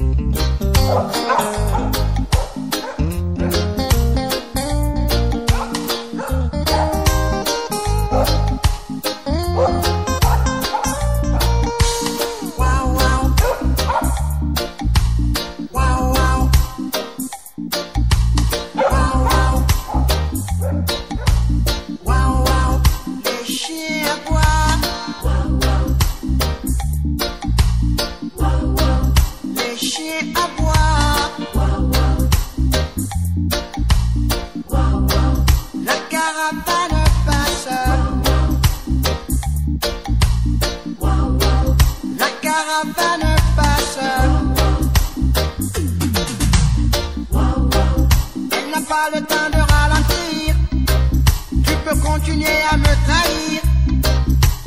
No!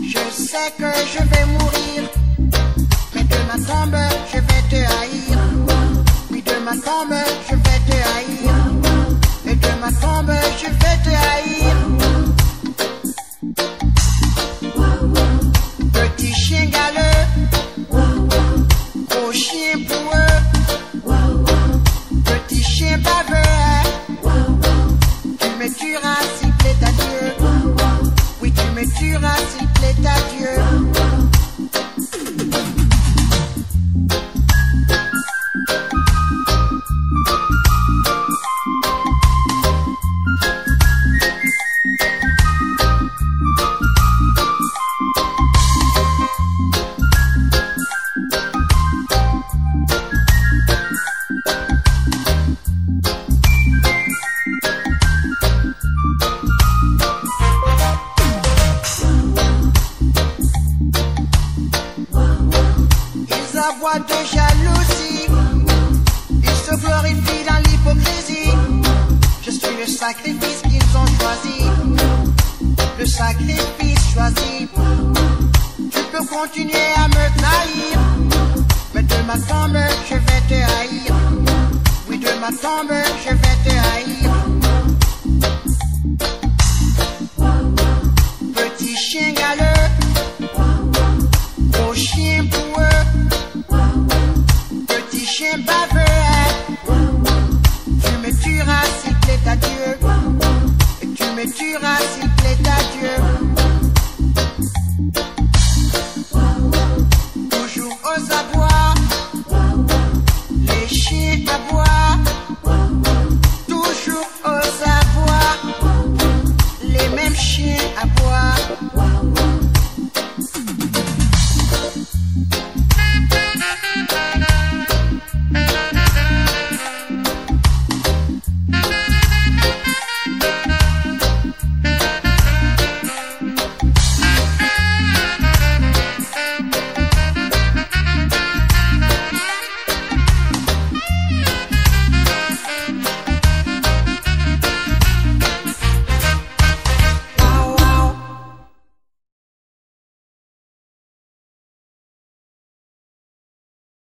Je sais que je vais chien boueux, petit chien baveux, tu me tueras s'il plaît à Dieu. Oui, tu me tueras s'il plaît à Dieu. De jalousie, ils se glorifient dans l'hypocrisie. Je suis le sacrifice qu'ils ont choisi, le sacrifice choisi. Tu peux continuer à me trahir, mais de ma tombe je vais te haïr. Oui, de ma tombe je vais te haïr. chien bavé. Tu me tueras s'il plaît à Dieu. Tu me tueras s'il plaît à Dieu. Bonjour aux abois. Les chiens aboient. Toujours aux abois. Les mêmes chiens aboient.